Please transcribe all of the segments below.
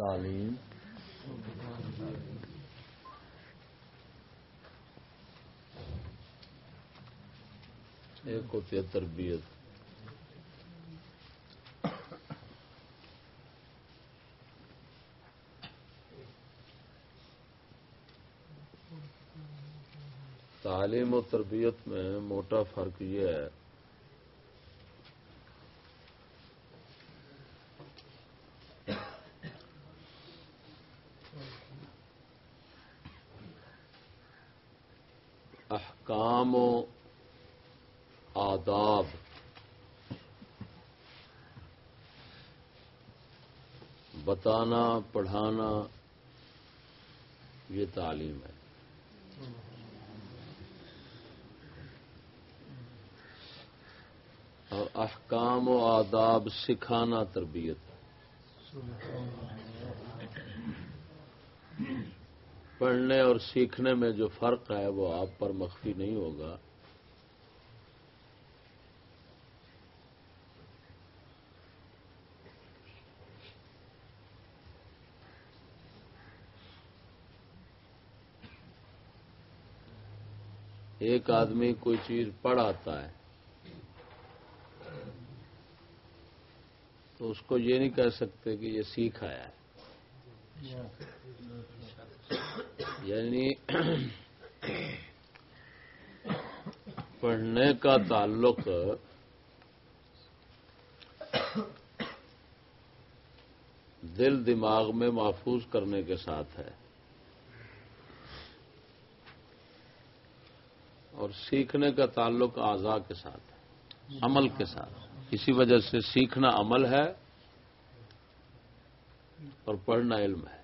تعلیم۔ ایک ہوتی ہے تربیت۔ تعلیم و تربیت میں موٹا فرق یہ ہے احکام و آداب بتانا، پڑھانا، یہ تعلیم ہے۔ اور احکام و آداب سکھانا تربیت۔ پڑھنے اور سیکھنے میں جو فرق ہے وہ آپ پر مخفی نہیں ہوگا۔ ایک آدمی کوئی چیز پڑھ آتا ہے تو اس کو یہ نہیں کہہ سکتے کہ یہ سیکھ آیا ہے۔ یعنی پڑھنے کا تعلق دل دماغ میں محفوظ کرنے کے ساتھ ہے۔ اور سیکھنے کا تعلق اعضاء کے ساتھ ہے، عمل کے ساتھ۔ اسی وجہ سے سیکھنا عمل ہے اور پڑھنا علم ہے۔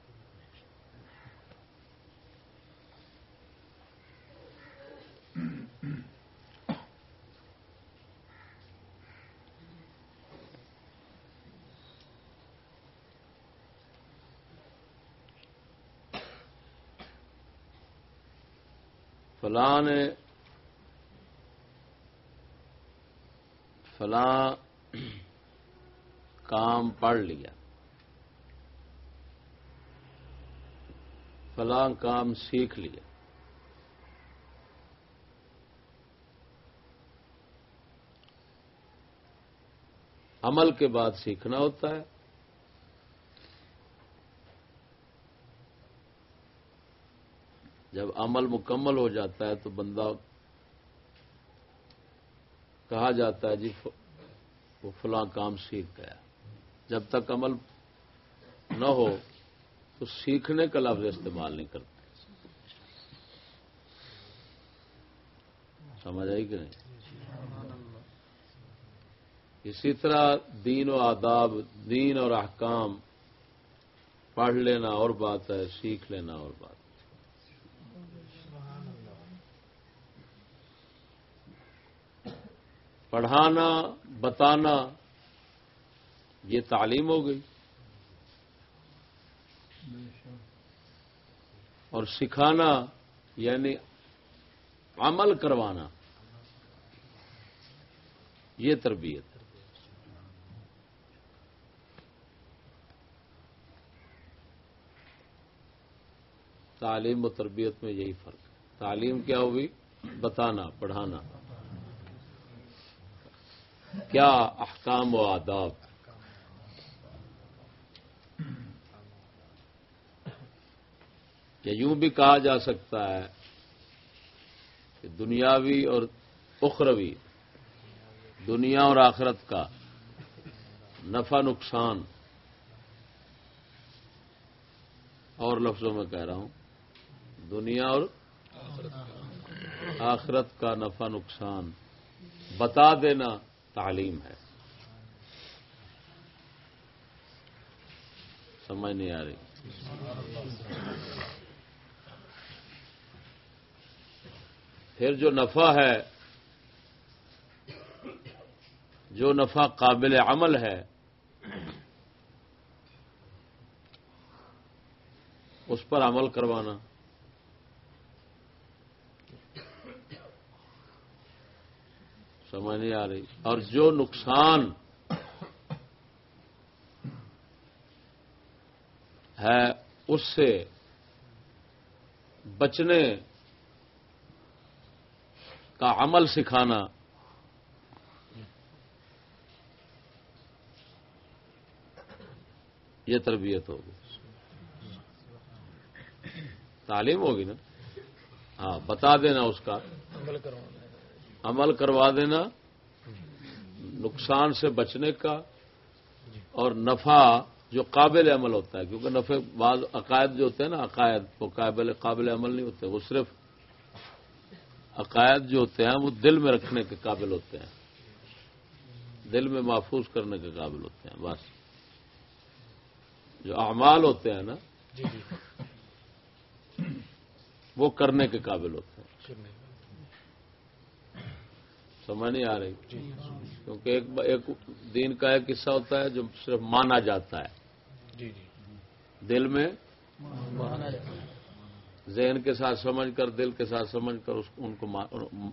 فلاں نے فلاں کام پڑھ لیا۔ فلاں کام سیکھ لیا۔ عمل کے بعد سیکھنا ہوتا ہے۔ جب عمل مکمل ہو جاتا ہے تو بندہ کہا جاتا ہے جی وہ فلاں کام سیکھ گیا۔ جب تک عمل نہ ہو تو سیکھنے کا لفظ استعمال نہیں کرتے۔ سمجھ آئی کہ نہیں؟ اسی طرح دین و آداب، دین اور احکام، پڑھ لینا اور بات ہے، سیکھ لینا اور بات۔ ہے پڑھانا، بتانا، یہ تعلیم ہو گئی۔ اور سکھانا یعنی عمل کروانا۔ یہ تربیت۔ تعلیم و تربیت میں یہی فرق ہے۔ تعلیم کیا ہوگی؟ بتانا، پڑھانا۔ کیا احکام و آداب۔ یا یوں بھی کہا جا سکتا ہے کہ دنیاوی اور اخروی، دنیا اور آخرت کا نفع نقصان۔ اور لفظوں میں کہہ رہا ہوں، دنیا اور آخرت کا نفع نقصان۔ بتا دینا تعلیم ہے۔ سمجھ نہیں آ رہی۔ پھر جو نفع ہے، جو نفع قابل عمل ہے، اس پر عمل کروانا۔ سمجھ نہیں آ رہی۔ اور جو نقصان ہے، اس سے بچنے کا عمل سکھانا۔ یہ تربیت ہوگی۔ تعلیم ہوگی نا؟ ہاں بتا دینا اس کا۔ عمل کروا دینا نقصان سے بچنے کا اور نفع جو قابل عمل ہوتا ہے کیونکہ نفع بعض عقائد جو ہوتے ہیں نا عقائد وہ قابل قابل عمل نہیں ہوتے وہ صرف عقائد جو ہوتے ہیں وہ دل میں رکھنے کے قابل ہوتے ہیں دل میں محفوظ کرنے کے قابل ہوتے ہیں بس۔ جو اعمال ہوتے ہیں نا جی، جی۔ وہ کرنے کے قابل ہوتے ہیں۔ سمجھ نہیں آ رہی۔ جی۔ کیونکہ ایک ایک دین کا ایک حصہ ہوتا ہے جو صرف مانا جاتا ہے۔ دل میں ذہن کے ساتھ سمجھ کر دل کے ساتھ سمجھ کر ان کو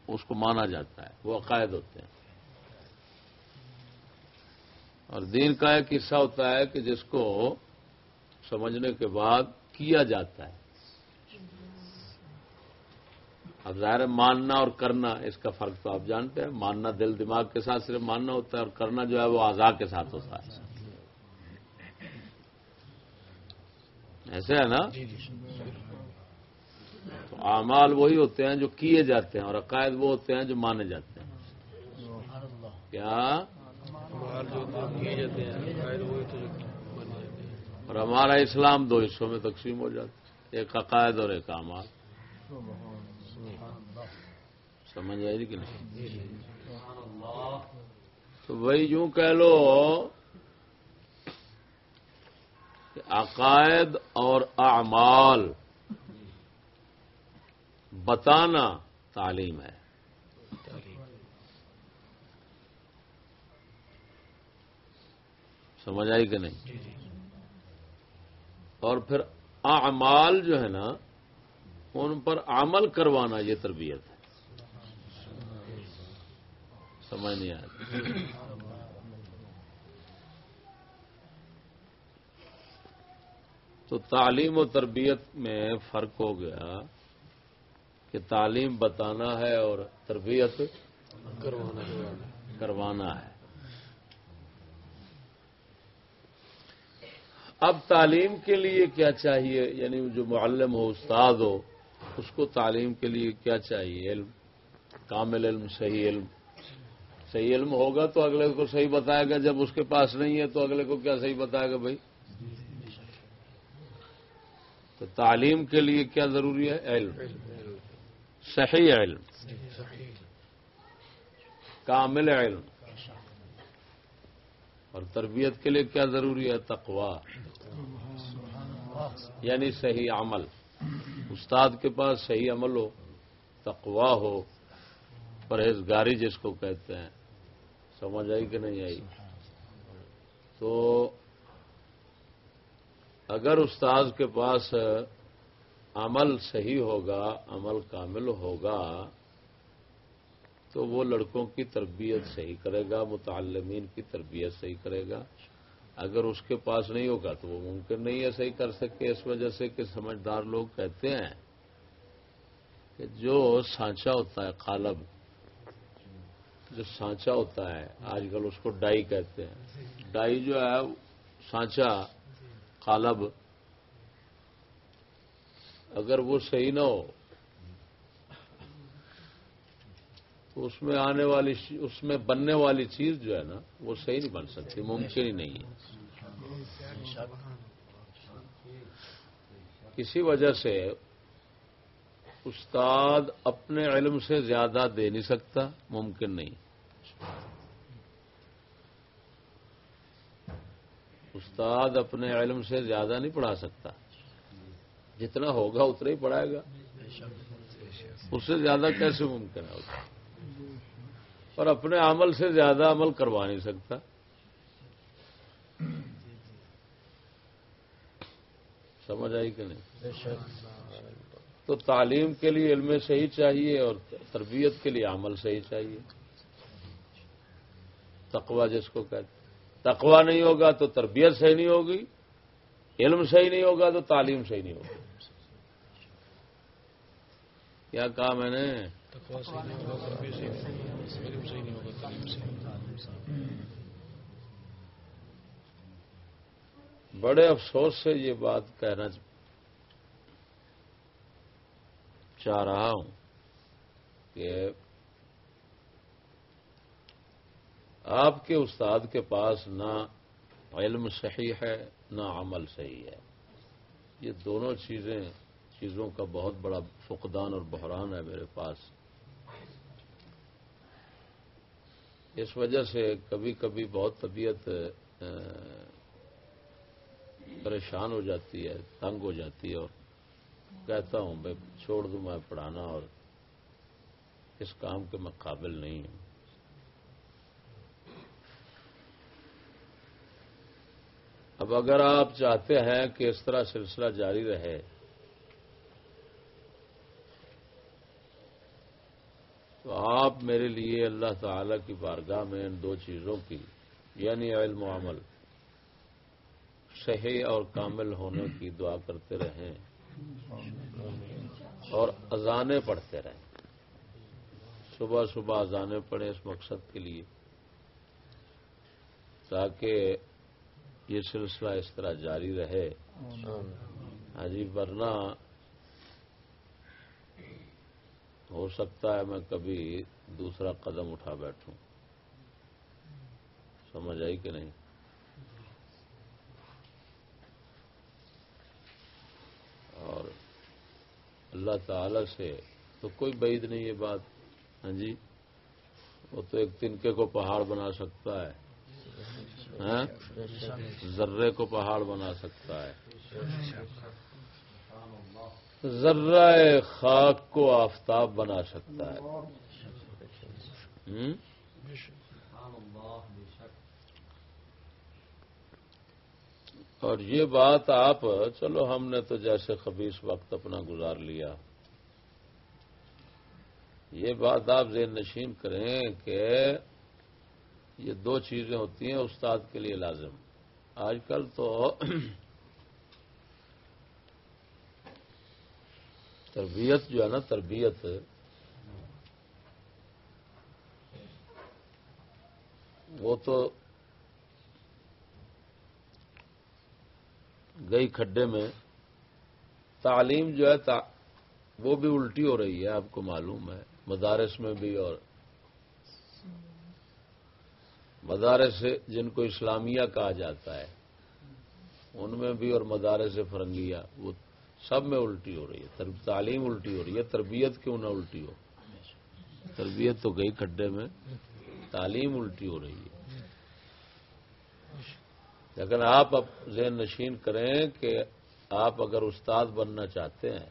اس کو مانا جاتا ہے۔ وہ عقائد ہوتے ہیں۔ اور دین کا ایک حصہ ہوتا ہے کہ جس کو سمجھنے کے بعد کیا جاتا ہے۔ اب ظاہر ماننا اور کرنا اس کا فرق تو آپ جانتے ہیں۔ ماننا دل دماغ کے ساتھ صرف ماننا ہوتا ہے اور کرنا جو ہے وہ آزاد کے ساتھ ہوتا ہے۔ ایسے ہے نا؟ جی، جی، تو اعمال وہی ہوتے ہیں جو کیے جاتے ہیں اور عقائد وہ ہوتے ہیں جو مانے جاتے ہیں۔ کیا؟ اور ہمارا اسلام دو حصوں میں تقسیم ہو جاتا ہے۔ ایک عقائد اور ایک اعمال۔ سمجھ آئے گی کہ نہیں؟ تو وہی یوں کہہ لو کہ عقائد اور اعمال بتانا تعلیم ہے۔ سمجھ آئی کہ نہیں؟ اور پھر اعمال جو ہے نا، ان پر عمل کروانا یہ تربیت ہے۔ سمجھ نہیں آیا تو تعلیم و تربیت میں فرق ہو گیا کہ تعلیم بتانا ہے اور تربیت کروانا ہے۔ اب تعلیم کے لیے کیا چاہیے؟ یعنی جو معلم ہو، استاد ہو، اس کو تعلیم کے لیے کیا چاہیے؟ علم، کامل علم، صحیح علم۔ صحیح علم ہوگا تو اگلے کو صحیح بتائے گا، جب اس کے پاس نہیں ہے تو اگلے کو کیا صحیح بتائے گا بھائی؟ تو تعلیم کے لیے کیا ضروری ہے؟ علم۔ صحیح علم۔ کامل علم۔ اور تربیت کے لیے کیا ضروری ہے؟ تقوا یعنی صحیح عمل۔ استاد کے پاس صحیح عمل ہو تقوا ہو، پرہیزگاری جس کو کہتے ہیں۔ سمجھ آئی کہ نہیں آئی؟ تو اگر استاد کے پاس عمل صحیح ہوگا، عمل کامل ہوگا، تو وہ لڑکوں کی تربیت صحیح کرے گا، متعلمین کی تربیت صحیح کرے گا۔ اگر اس کے پاس نہیں ہوگا تو وہ ممکن نہیں ہے صحیح کر سکے۔ اس وجہ سے کہ سمجھدار لوگ کہتے ہیں کہ جو سانچا ہوتا ہے، قالب جو سانچا ہوتا ہے، آج کل اس کو ڈائی کہتے ہیں۔ ڈائی جو ہے، سانچا، قالب۔ اگر وہ صحیح نہ ہو، تو اس میں آنے والی اس میں بننے والی چیز جو ہے نا، وہ صحیح نہیں بن سکتی، ممکن ہی نہیں ہے۔ کسی وجہ سے استاد اپنے علم سے زیادہ دے نہیں سکتا، ممکن نہیں۔ استاد اپنے علم سے زیادہ نہیں پڑھا سکتا۔ جتنا ہوگا اتنا ہی پڑھائے گا۔ اس سے زیادہ کیسے ممکن ہے؟ اور اپنے عمل سے زیادہ عمل کروا نہیں سکتا۔ سمجھ آئی کہ نہیں؟ تو تعلیم کے لیے علم صحیح چاہیے اور تربیت کے لیے عمل صحیح چاہیے۔ تقوا جس کو کہتے تقوا نہیں ہوگا تو تربیت صحیح نہیں ہوگی علم صحیح نہیں ہوگا تو تعلیم صحیح نہیں ہوگی۔ کیا کہا میں نے؟ بڑے افسوس سے یہ بات کہنا چاہ رہا ہوں کہ آپ کے استاد کے پاس نہ علم صحیح ہے، نہ عمل صحیح ہے۔ یہ دونوں چیزیں، چیزوں کا بہت بڑا فقدان اور بحران ہے میرے پاس۔ اس وجہ سے کبھی کبھی بہت طبیعت پریشان ہو جاتی ہے، تنگ ہو جاتی ہے اور کہتا ہوں میں چھوڑ دوں میں پڑھانا اور اس کام کے میں قابل نہیں ہوں۔ اب اگر آپ چاہتے ہیں کہ اس طرح سلسلہ جاری رہے، تو آپ میرے لیے اللہ تعالی کی بارگاہ میں ان دو چیزوں کی یعنی علم و عمل، صحیح اور کامل ہونے کی دعا کرتے رہیں اور اذانے پڑھتے رہیں۔ صبح صبح اذانے پڑھیں اس مقصد کے لیے، تاکہ یہ سلسلہ اس طرح جاری رہے۔ ہاں جی ورنہ ہو سکتا ہے میں کبھی دوسرا قدم اٹھا بیٹھوں۔ سمجھ آئی کہ نہیں؟ اور اللہ تعالی سے تو کوئی بعید نہیں یہ بات۔ ہاں جی وہ تو ایک تنکے کو پہاڑ بنا سکتا ہے۔ ذرے کو پہاڑ بنا سکتا ہے۔ ذرہ خاک کو آفتاب بنا سکتا ہے۔ اور یہ بات آپ، چلو ہم نے تو جیسے خبیص وقت اپنا گزار لیا۔ یہ بات آپ ذہن نشین کریں کہ یہ دو چیزیں ہوتی ہیں استاد کے لیے لازم۔ آج کل تو تربیت جو ہے نا، تربیت وہ تو گئی کھڈے میں۔ تعلیم جو ہے وہ بھی الٹی ہو رہی ہے، آپ کو معلوم ہے۔ مدارس میں بھی اور مدارس جن کو اسلامیہ کہا جاتا ہے، ان میں بھی اور مدارس فرنگیا وہ سب میں الٹی ہو رہی ہے تعلیم الٹی ہو رہی ہے، تربیت کیوں نہ الٹی ہو؟ تربیت تو گئی کھڈے میں، تعلیم الٹی ہو رہی ہے۔ لیکن آپ اب ذہن نشین کریں کہ آپ اگر استاد بننا چاہتے ہیں،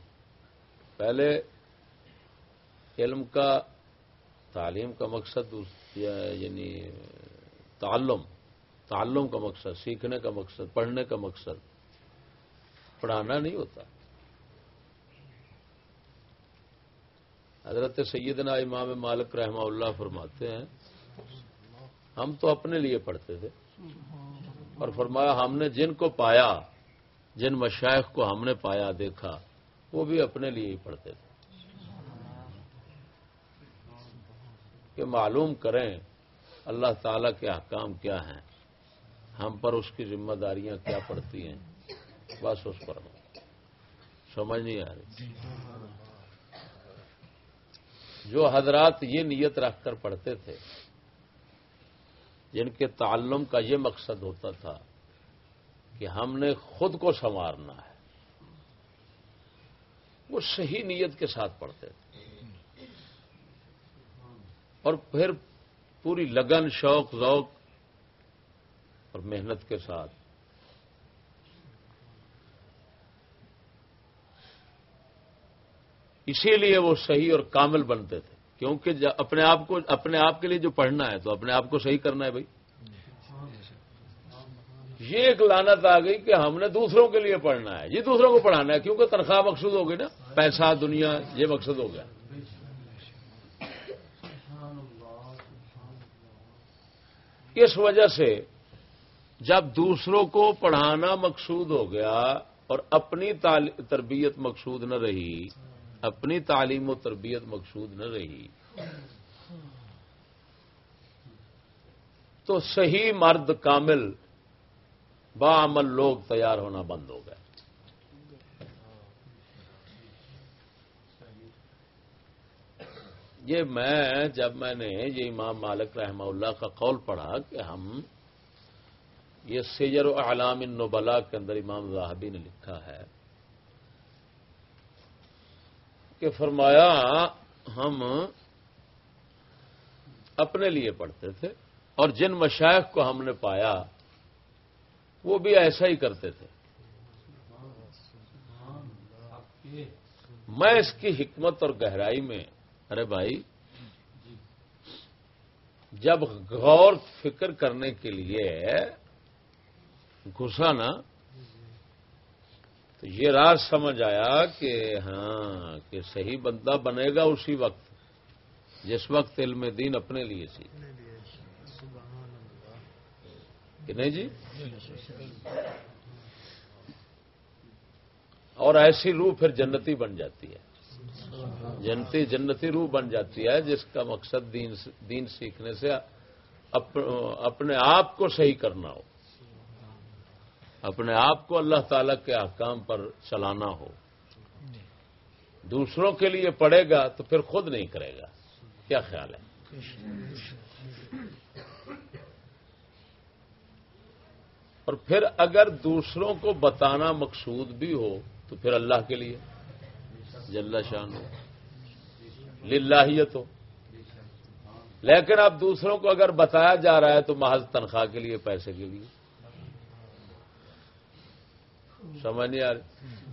پہلے علم کا، تعلیم کا مقصد یعنی تعلم تعلم کا مقصد، سیکھنے کا مقصد، پڑھنے کا مقصد۔ پڑھانا نہیں ہوتا۔ حضرت سیدنا امام مالک رحمہ اللہ فرماتے ہیں، ہم تو اپنے لیے پڑھتے تھے۔ اور فرمایا، ہم نے جن کو پایا، جن مشائق کو ہم نے پایا، دیکھا، وہ بھی اپنے لیے ہی پڑھتے تھے۔ کہ معلوم کریں اللہ تعالی کے احکام کیا ہیں؟ ہم پر اس کی ذمہ داریاں کیا پڑتی ہیں؟ بس اس پر۔ سمجھ نہیں آ رہی۔ جو حضرات یہ نیت رکھ کر پڑھتے تھے، جن کے تعلم کا یہ مقصد ہوتا تھا کہ ہم نے خود کو سنوارنا ہے، وہ صحیح نیت کے ساتھ پڑھتے تھے۔ اور پھر پوری لگن، شوق، ذوق اور محنت کے ساتھ۔ اسی لیے وہ صحیح اور کامل بنتے تھے۔ کیونکہ اپنے آپ کو اپنے آپ کے لیے جو پڑھنا ہے تو اپنے آپ کو صحیح کرنا ہے بھائی۔ یہ ایک لانت آ گئی کہ ہم نے دوسروں کے لیے پڑھنا ہے۔ یہ دوسروں کو پڑھانا ہے کیونکہ تنخواہ مقصود ہو گئی نا۔ پیسہ، دنیا، یہ مقصد ہو گیا۔ اس وجہ سے جب دوسروں کو پڑھانا مقصود ہو گیا اور اپنی تربیت مقصود نہ رہی، اپنی تعلیم و تربیت مقصود نہ رہی، تو صحیح مرد کامل بعمل لوگ تیار ہونا بند ہو گئے۔ یہ میں جب میں نے یہ امام مالک رحمہ اللہ کا قول پڑھا کہ ہم یہ سیجر و علام النبلا کے اندر امام زاہبی نے لکھا ہے کہ فرمایا ہم اپنے لیے پڑھتے تھے اور جن مشائق کو ہم نے پایا وہ بھی ایسا ہی کرتے تھے۔ میں اس کی حکمت اور گہرائی میں ارے بھائی، جب غور فکر کرنے کے لیے گھسا نا، تو یہ راز سمجھ آیا کہ ہاں کہ صحیح بندہ بنے گا اسی وقت، جس وقت علم دین اپنے لیے سی۔ کہ نہیں جی؟ اور ایسی روح پھر جنتی بن جاتی ہے۔ جنتی جنتی روح بن جاتی ہے، جس کا مقصد دین دین سیکھنے سے اپنے آپ کو صحیح کرنا ہو۔ اپنے آپ کو اللہ تعالی کے احکام پر چلانا ہو۔ دوسروں کے لیے پڑے گا تو پھر خود نہیں کرے گا۔ کیا خیال ہے؟ اور پھر اگر دوسروں کو بتانا مقصود بھی ہو تو پھر اللہ کے لیے جل شان ہو۔ للہیت ہو لیکن اب دوسروں کو اگر بتایا جا رہا ہے تو محض تنخواہ کے لیے پیسے کے لیے۔ سمجھ نہیں آ رہی۔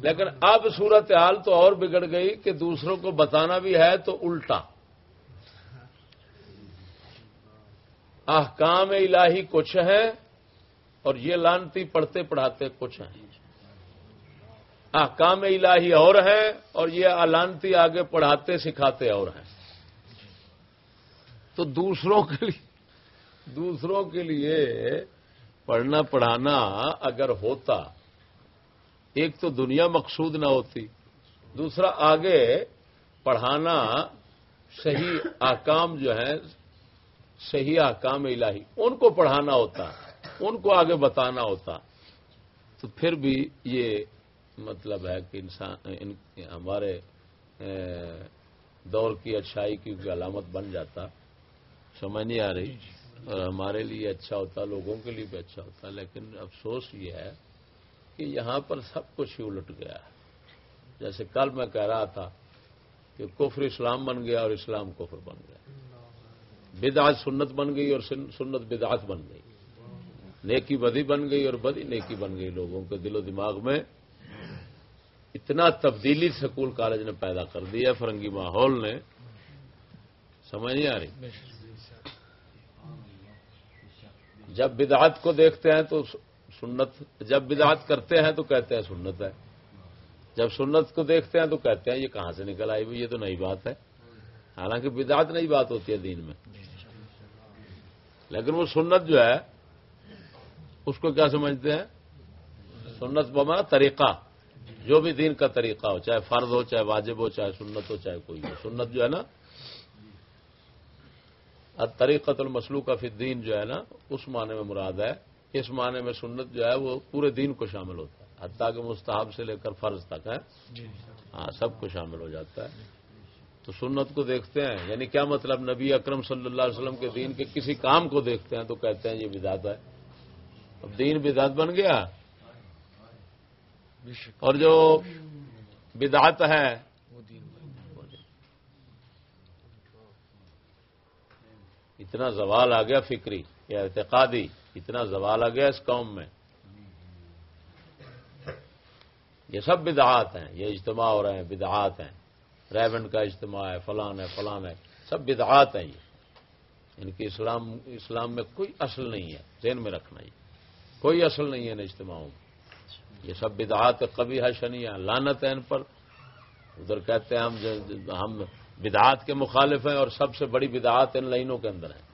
لیکن اب صورت حال تو اور بگڑ گئی کہ دوسروں کو بتانا بھی ہے تو الٹا۔ احکام الہی کچھ ہے اور یہ لانتی پڑھتے پڑھاتے کچھ ہیں۔ احکام الہی اور ہیں اور یہ الانتی آگے پڑھاتے سکھاتے اور ہیں۔ تو دوسروں کے لیے دوسروں کے لیے پڑھنا پڑھانا اگر ہوتا، ایک تو دنیا مقصود نہ ہوتی، دوسرا آگے پڑھانا صحیح آکام جو ہیں، صحیح آکام الہی، ان کو پڑھانا ہوتا، ان کو آگے بتانا ہوتا۔ تو پھر بھی یہ مطلب ہے کہ انسان ہمارے دور کی اچھائی کی علامت بن جاتا سمجھ نہیں آ رہی۔ اور ہمارے لیے اچھا ہوتا لوگوں کے لیے بھی اچھا ہوتا لیکن افسوس یہ ہے کہ یہاں پر سب کچھ ہی الٹ گیا۔ ہے جیسے کل میں کہہ رہا تھا کہ کفر اسلام بن گیا اور اسلام کفر بن گیا۔ بدعت سنت بن گئی اور سنت بدعت بن گئی۔ نیکی بدی بن گئی اور بدی نیکی بن گئی۔ لوگوں کے دل و دماغ میں اتنا تبدیلی سکول کالج نے پیدا کر دیا فرنگی ماحول نے۔ سمجھ نہیں آ رہی؟ جب بدعت کو دیکھتے ہیں تو سنت، جب بدعت کرتے ہیں تو کہتے ہیں سنت ہے۔ جب سنت کو دیکھتے ہیں تو کہتے ہیں یہ کہاں سے نکل آئی؟ ہوئی یہ تو نئی بات ہے۔ حالانکہ بدعت نئی بات ہوتی ہے دین میں۔ لیکن وہ سنت جو ہے، اس کو کیا سمجھتے ہیں؟ سنت بما طریقہ۔ جو بھی دین کا طریقہ ہو چاہے فرض ہو چاہے واجب ہو چاہے سنت ہو چاہے کوئی ہو سنت جو ہے نا طریقت المسلو کا پھر دین جو ہے نا اس معنی میں مراد ہے۔ اس معنی میں سنت جو ہے وہ پورے دین کو شامل ہوتا ہے۔ حتیٰ کہ مستحب سے لے کر فرض تک ہے جی۔ ہاں سب کو شامل ہو جاتا ہے۔ تو سنت کو دیکھتے ہیں یعنی کیا مطلب؟ نبی اکرم صلی اللہ علیہ وسلم کے دین کے کسی کام کو دیکھتے ہیں تو کہتے ہیں یہ بدات ہے۔ اب دین بدات بن گیا۔ اور جو بدعت ہے، اتنا زوال آ گیا فکری، یا اعتقادی، اتنا زوال آ گیا اس قوم میں۔ یہ سب بدعات ہیں، یہ اجتماع ہو رہے ہیں، بدعات ہیں۔ ریبن کا اجتماع ہے، فلان ہے فلان ہے۔ سب بدعات ہیں یہ۔ ان کی اسلام اسلام میں کوئی اصل نہیں ہے، ذہن میں رکھنا یہ۔ کوئی اصل نہیں ہے ان اجتماعوں میں۔ یہ سب بدعات کبھی ہے شنی ہے لانت ہے ان پر۔ ادھر کہتے ہیں ہم ہم بدعات کے مخالف ہیں اور سب سے بڑی بدعات ان لائنوں کے اندر ہیں۔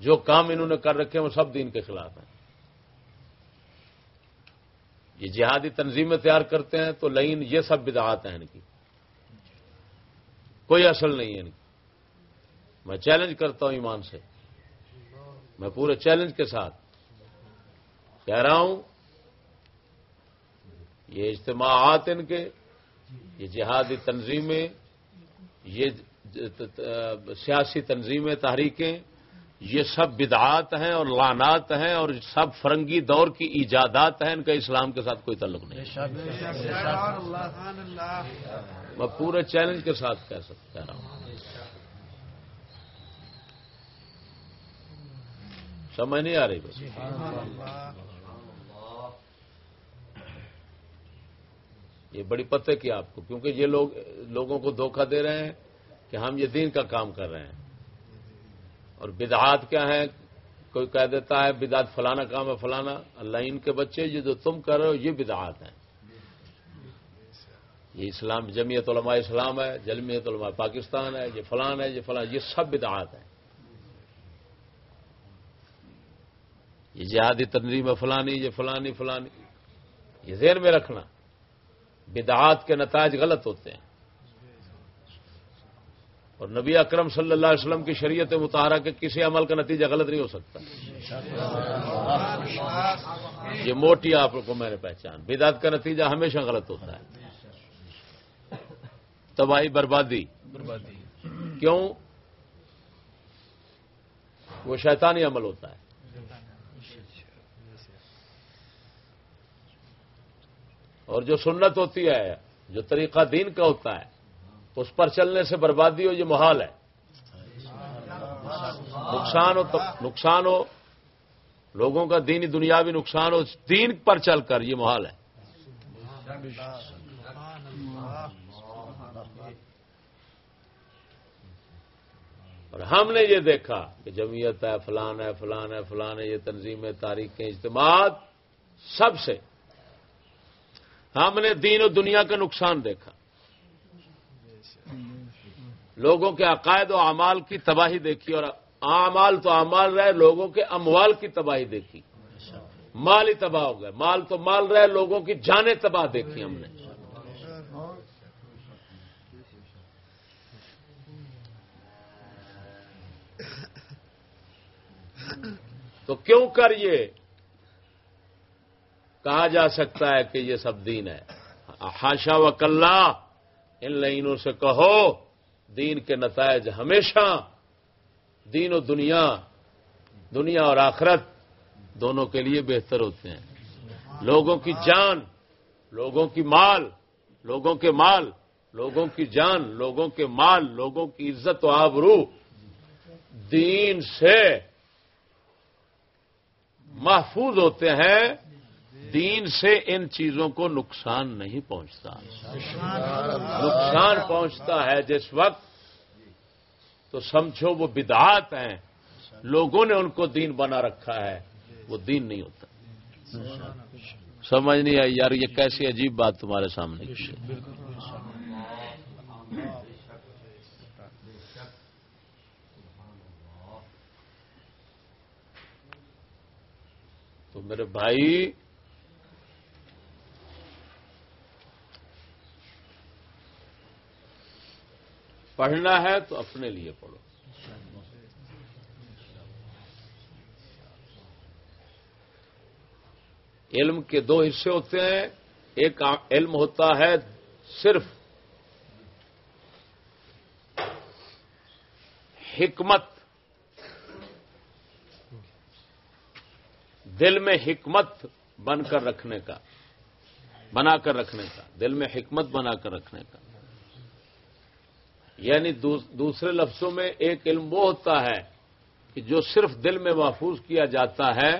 جو کام انہوں نے کر رکھے ہیں، وہ سب دین کے خلاف ہیں۔ یہ جہادی تنظیمیں تیار کرتے ہیں تو لائن یہ سب بدعات ہیں ان کی۔ کوئی اصل نہیں ہے ان کی۔ میں چیلنج کرتا ہوں ایمان سے۔ میں پورے چیلنج کے ساتھ کہہ رہا ہوں یہ اجتماعات ان کے، یہ جہادی تنظیمیں، یہ سیاسی تنظیمیں، تحریکیں، یہ سب بدعات ہیں اور لانات ہیں اور سب فرنگی دور کی ایجادات ہیں، ان کا اسلام کے ساتھ کوئی تعلق نہیں۔ میں پورے چیلنج کے ساتھ کہہ سکتا ہوں۔ سمجھ نہیں آ رہی بس۔ یہ بڑی پتہ کی آپ کو، کیونکہ یہ لوگ، لوگوں کو دھوکہ دے رہے ہیں کہ ہم یہ دین کا کام کر رہے ہیں۔ اور بدعات کیا ہے کوئی کہہ دیتا ہے، بدعات فلانا کام ہے، فلانا۔ اللہ ان کے بچے، یہ جو تم کر رہے ہو، یہ بدعات ہیں۔ یہ اسلام، جمعیت علماء اسلام ہے جلمیت علماء پاکستان ہے، یہ فلان ہے، یہ فلان، یہ سب بدعات ہیں۔ یہ جہادی تنظیم ہے، فلانی، یہ فلانی فلانی۔ یہ ذہن میں رکھنا۔ بدعات کے نتائج غلط ہوتے ہیں۔ اور نبی اکرم صلی اللہ علیہ وسلم کی شریعت مطالعہ کے کسی عمل کا نتیجہ غلط نہیں ہو سکتا۔ یہ موٹی آپ کو میں نے پہچان۔ بدعت کا نتیجہ ہمیشہ غلط ہوتا ہے۔ تباہی بربادی۔ بربادی۔ کیوں؟ وہ شیطانی عمل ہوتا ہے۔ اور جو سنت ہوتی ہے، جو طریقہ دین کا ہوتا ہے، اس پر چلنے سے بربادی ہو، یہ محال ہے۔ نقصان ہو نقصان ہو، لوگوں کا دینی دنیاوی نقصان ہو دین پر چل کر یہ محال ہے۔ اور ہم نے یہ دیکھا کہ جمعیت ہے، فلان ہے فلان ہے فلان ہے، یہ تنظیمیں، تاریخیں، اجتماعات سب سے ہم نے دین و دنیا کا نقصان دیکھا۔ لوگوں کے عقائد و اعمال کی تباہی دیکھی اور اعمال تو اعمال رہے، لوگوں کے اموال کی تباہی دیکھی۔ مال ہی تباہ ہو گئے۔ مال تو مال رہے، لوگوں کی جانیں تباہ دیکھی ہم نے۔ تو کیوں کر یہ؟ کہا جا سکتا ہے کہ یہ سب دین ہے۔ ہاشا و کلّا، ان لائنوں سے کہو، دین کے نتائج ہمیشہ، دین و دنیا دنیا اور آخرت دونوں کے لیے بہتر ہوتے ہیں۔ لوگوں کی جان، لوگوں کی مال، لوگوں کے مال، لوگوں کی جان، لوگوں کے مال، لوگوں کی عزت و آبرو۔ دین سے محفوظ ہوتے ہیں۔ دین سے ان چیزوں کو نقصان نہیں پہنچتا۔ نقصان پہنچتا ہے جس وقت۔ تو سمجھو وہ بدعات ہیں۔ لوگوں نے ان کو دین بنا رکھا ہے۔ وہ دین نہیں ہوتا۔ سمجھ نہیں آئی یار یہ کیسی عجیب بات تمہارے سامنے۔ تو میرے بھائی پڑھنا ہے تو اپنے لیے پڑھو۔ علم کے دو حصے ہوتے ہیں۔ ایک علم ہوتا ہے صرف حکمت۔ دل میں حکمت بن کر رکھنے کا، بنا کر رکھنے کا۔ دل میں حکمت بنا کر رکھنے کا۔ یعنی دوسرے لفظوں میں ایک علم وہ ہوتا ہے کہ جو صرف دل میں محفوظ کیا جاتا ہے،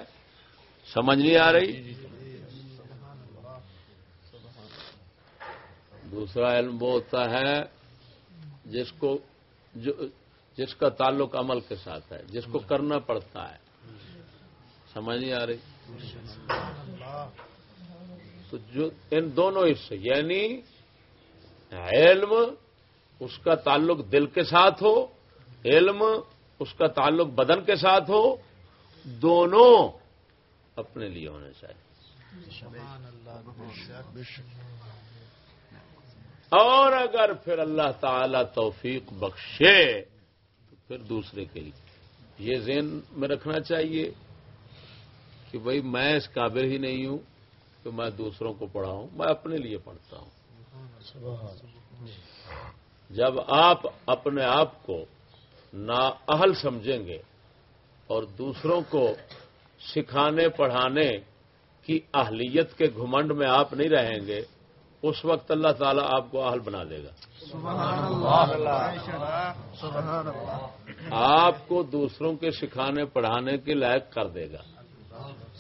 سمجھ نہیں آ رہی؟ دوسرا علم وہ ہوتا ہے جس کو جو جس کا تعلق عمل کے ساتھ ہے، جس کو کرنا پڑتا ہے۔ سمجھ نہیں آ رہی؟ تو جو ان دونوں حصے یعنی علم اس کا تعلق دل کے ساتھ ہو، علم اس کا تعلق بدن کے ساتھ ہو، دونوں اپنے لیے ہونے چاہیے۔ اور اگر پھر اللہ تعالی توفیق بخشے، تو پھر دوسرے کے لیے۔ یہ ذہن میں رکھنا چاہیے کہ بھائی میں اس قابل ہی نہیں ہوں کہ میں دوسروں کو پڑھاؤں، میں اپنے لیے پڑھتا ہوں۔ جب آپ اپنے آپ کو نا سمجھیں گے اور دوسروں کو سکھانے پڑھانے کی اہلیت کے گھمنڈ میں آپ نہیں رہیں گے اس وقت اللہ تعالیٰ آپ کو اہل بنا دے گا۔ آپ کو دوسروں کے سکھانے پڑھانے کے لائق کر دے گا۔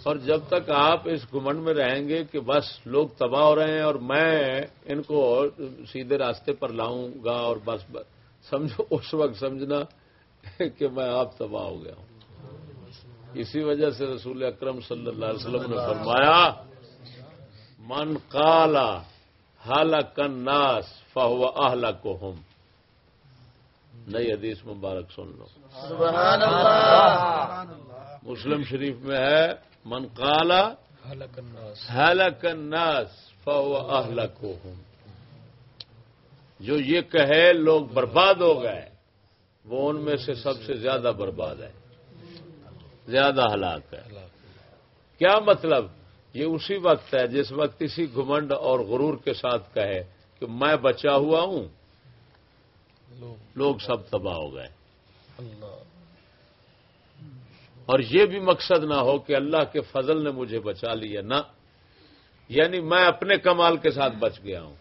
اور جب تک آپ اس گمنڈ میں رہیں گے کہ بس لوگ تباہ ہو رہے ہیں اور میں ان کو سیدھے راستے پر لاؤں گا اور بس سمجھو اس وقت سمجھنا کہ میں آپ تباہ ہو گیا ہوں۔ اسی وجہ سے رسول اکرم صلی اللہ علیہ وسلم نے فرمایا من کالا حال کناس فہو اہلا کو ہم نئی حدیث مبارک سن لو۔ مسلم شریف میں ہے من کالا الناس. فهو اهلكهم جو یہ کہے لوگ برباد ہو گئے وہ ان میں سے سب سے زیادہ برباد ہے زیادہ ہلاک ہے۔ کیا مطلب؟ یہ اسی وقت ہے جس وقت اسی گھمنڈ اور غرور کے ساتھ کہے کہ میں بچا ہوا ہوں۔ لوگ سب تباہ ہو گئے۔ اور یہ بھی مقصد نہ ہو کہ اللہ کے فضل نے مجھے بچا لیا، نہ۔ یعنی میں اپنے کمال کے ساتھ بچ گیا ہوں۔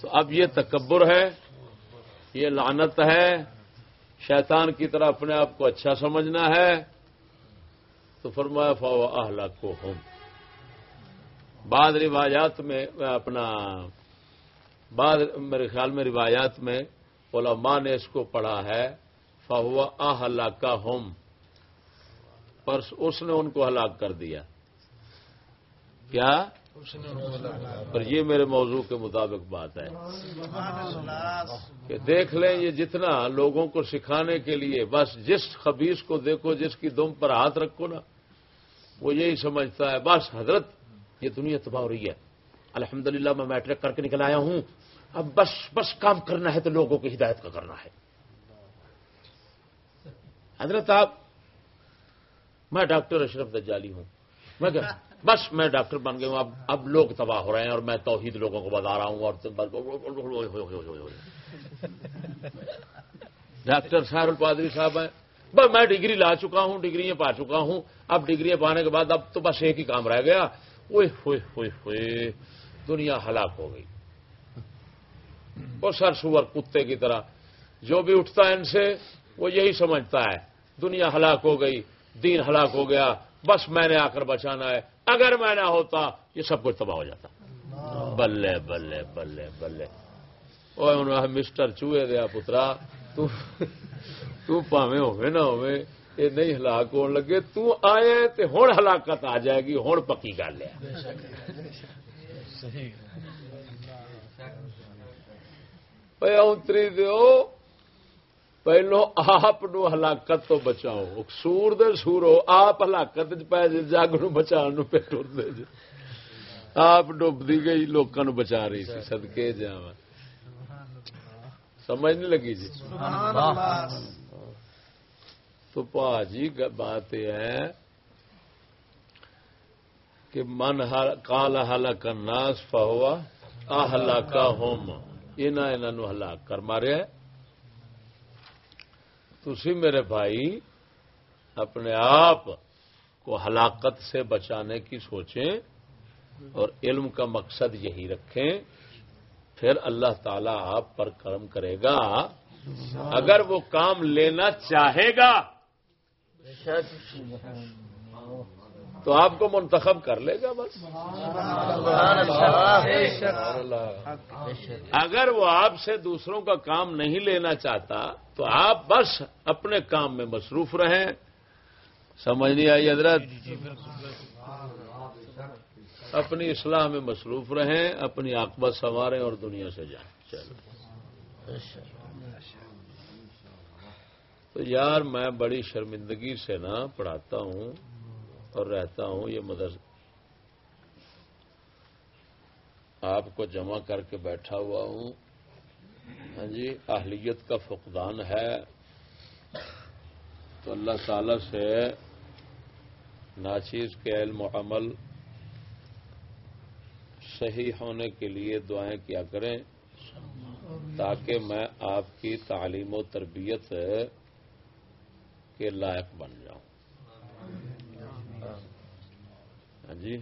تو اب یہ تکبر ہے، یہ لعنت ہے۔ شیطان کی طرح اپنے آپ کو اچھا سمجھنا ہے۔ تو فرمایا فا اہلا کو ہوں بعد روایات میں، اپنا بعد میرے خیال میں روایات میں علماء نے اس کو پڑھا ہے۔ فہو اہلا کا ہوم پر اس نے ان کو ہلاک کر دیا۔ کیا؟ پر یہ میرے موضوع کے مطابق بات ہے۔ کہ دیکھ لیں یہ جتنا لوگوں کو سکھانے کے لیے، بس جس خبیص کو دیکھو، جس کی دم پر ہاتھ رکھو نا، وہ یہی سمجھتا ہے، بس حضرت، یہ دنیا تباہ ہو رہی ہے۔ الحمدللہ، میں میٹرک کر کے نکل آیا ہوں۔ اب بس بس کام کرنا ہے تو لوگوں کی ہدایت کا کرنا ہے۔ حضرت آپ میں ڈاکٹر اشرف دجالی ہوں۔ میں کہ بس میں ڈاکٹر بن گیا ہوں۔ اب اب لوگ تباہ ہو رہے ہیں اور میں توحید لوگوں کو بتا رہا ہوں اور ڈاکٹر سہر الپادری صاحب ہیں۔ بس میں ڈگری لا چکا ہوں ڈگری پا چکا ہوں۔ اب ڈگری پانے کے بعد اب تو بس ایک ہی کام رہ گیا۔ ہوئے ہوئے ہوئے ہوئے، دنیا ہلاک ہو گئی۔ وہ سر سور کتے کی طرح، جو بھی اٹھتا ہے ان سے، وہ یہی سمجھتا ہے، دنیا ہلاک ہو گئی۔ دین ہلاک ہو گیا بس میں نے آ کر بچانا ہے۔ اگر میں نہ ہوتا یہ سب کچھ تباہ ہو جاتا۔ بلے بلے بلے بلے۔ مسٹر چوہے دیا پترا پاوے ہوئے نہ ہوئے یہ نہیں ہلاک ہون لگے تو آئے تے ہوں ہلاکت آ جائے گی ہوں پکی گل ہے اتری دو پہلو آپ ہلاکت تو بچاؤ سور دے سور ہو آپ ہلاکت پی جی جگ نو بچا پہ ٹرتے جی آپ ڈبدی گئی لوگوں نو بچا رہی سی سدکے جا سمجھ نہیں لگی جی؟ تو پا جی بات یہ ہے کہ من کالا ہلاک ناس فہوا ہلاکا ہوم انہوں ہلاک کر مارے تھی میرے بھائی اپنے آپ کو ہلاکت سے بچانے کی سوچیں اور علم کا مقصد یہی رکھیں، پھر اللہ تعالی آپ پر کرم کرے گا۔ اگر وہ کام لینا چاہے گا۔ تو آپ کو منتخب کر لے گا بس۔ اگر وہ آپ سے دوسروں کا کام نہیں لینا چاہتا، تو آپ بس اپنے کام میں مصروف رہیں۔ سمجھ نہیں آئی حضرت؟ اپنی اصلاح میں مصروف رہیں، اپنی آکبت سنواریں اور دنیا سے جائیں۔ چلو۔ تو یار، میں بڑی شرمندگی سے نا پڑھاتا ہوں۔ اور رہتا ہوں یہ مدرس آپ کو جمع کر کے بیٹھا ہوا ہوں۔ ہاں جی اہلیت کا فقدان ہے۔ تو اللہ تعالی سے ناچیز کے علم و عمل صحیح ہونے کے لیے دعائیں کیا کریں تاکہ میں آپ کی تعلیم و تربیت کے لائق بن جاؤں ہاں ہاں جی۔